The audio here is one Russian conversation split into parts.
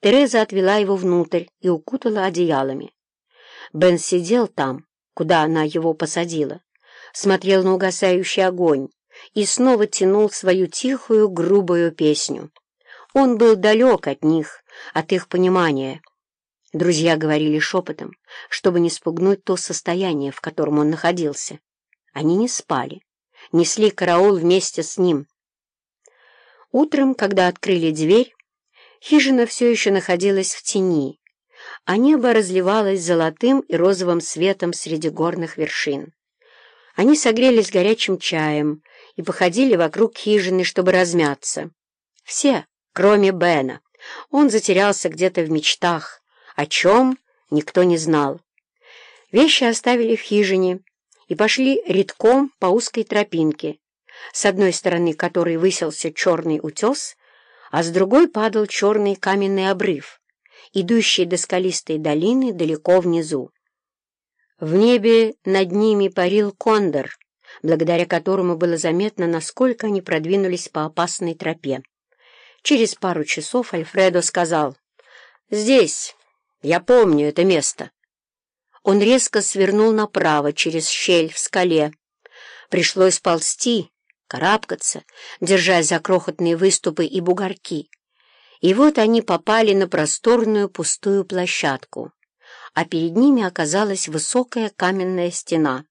Тереза отвела его внутрь и укутала одеялами. Бен сидел там, куда она его посадила, смотрел на угасающий огонь и снова тянул свою тихую, грубую песню. Он был далек от них, от их понимания. Друзья говорили шепотом, чтобы не спугнуть то состояние, в котором он находился. Они не спали, несли караул вместе с ним. Утром, когда открыли дверь, хижина все еще находилась в тени, а небо разливалось золотым и розовым светом среди горных вершин. Они согрелись горячим чаем и походили вокруг хижины, чтобы размяться. Все, кроме Бена. Он затерялся где-то в мечтах, о чем никто не знал. Вещи оставили в хижине и пошли редком по узкой тропинке, с одной стороны которой высился черный утес, а с другой падал черный каменный обрыв, идущий до скалистой долины далеко внизу. В небе над ними парил кондор, благодаря которому было заметно, насколько они продвинулись по опасной тропе. Через пару часов Альфредо сказал «Здесь, я помню это место». Он резко свернул направо через щель в скале. Пришлось ползти, карабкаться, держась за крохотные выступы и бугорки. И вот они попали на просторную пустую площадку, а перед ними оказалась высокая каменная стена.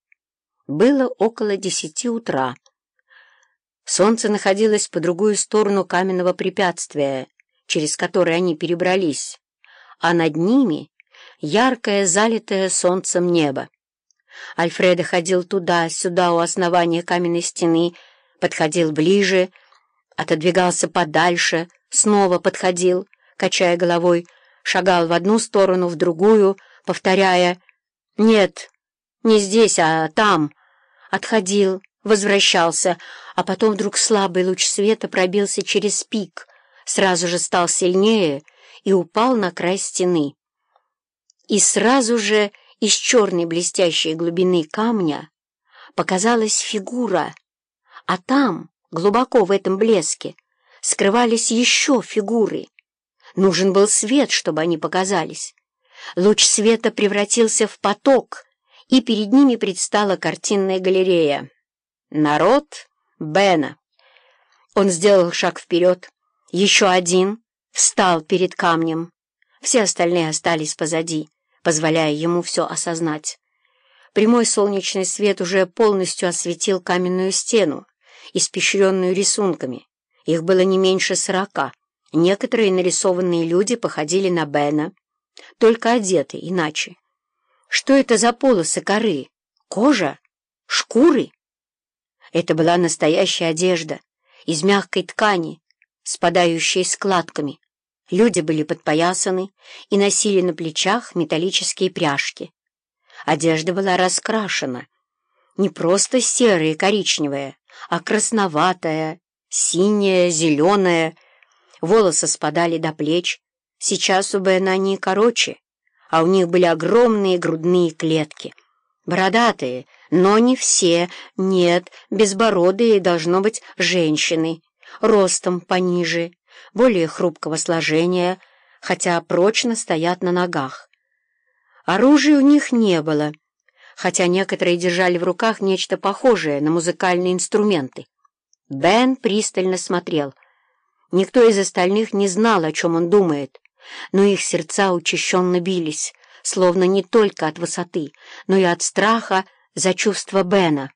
Было около десяти утра. Солнце находилось по другую сторону каменного препятствия, через которое они перебрались, а над ними яркое, залитое солнцем небо. Альфредо ходил туда-сюда у основания каменной стены, подходил ближе, отодвигался подальше, снова подходил, качая головой, шагал в одну сторону, в другую, повторяя «Нет, не здесь, а там». Отходил, возвращался, а потом вдруг слабый луч света пробился через пик, сразу же стал сильнее и упал на край стены. И сразу же из черной блестящей глубины камня показалась фигура, а там, глубоко в этом блеске, скрывались еще фигуры. Нужен был свет, чтобы они показались. Луч света превратился в поток, и перед ними предстала картинная галерея. Народ Бена. Он сделал шаг вперед, еще один, встал перед камнем. Все остальные остались позади, позволяя ему все осознать. Прямой солнечный свет уже полностью осветил каменную стену, испещренную рисунками. Их было не меньше сорока. Некоторые нарисованные люди походили на Бена, только одеты иначе. Что это за полосы коры? Кожа? Шкуры? Это была настоящая одежда из мягкой ткани, спадающей складками. Люди были подпоясаны и носили на плечах металлические пряжки. Одежда была раскрашена. Не просто серая и коричневая, а красноватая, синяя, зеленая. Волосы спадали до плеч. Сейчас у Бена они короче, а у них были огромные грудные клетки. Бородатые, но не все, нет, безбородые должно быть женщины, ростом пониже, более хрупкого сложения, хотя прочно стоят на ногах. Оружия у них не было, хотя некоторые держали в руках нечто похожее на музыкальные инструменты. Бен пристально смотрел. Никто из остальных не знал, о чем он думает, но их сердца учащенно бились, словно не только от высоты, но и от страха за чувство Бена.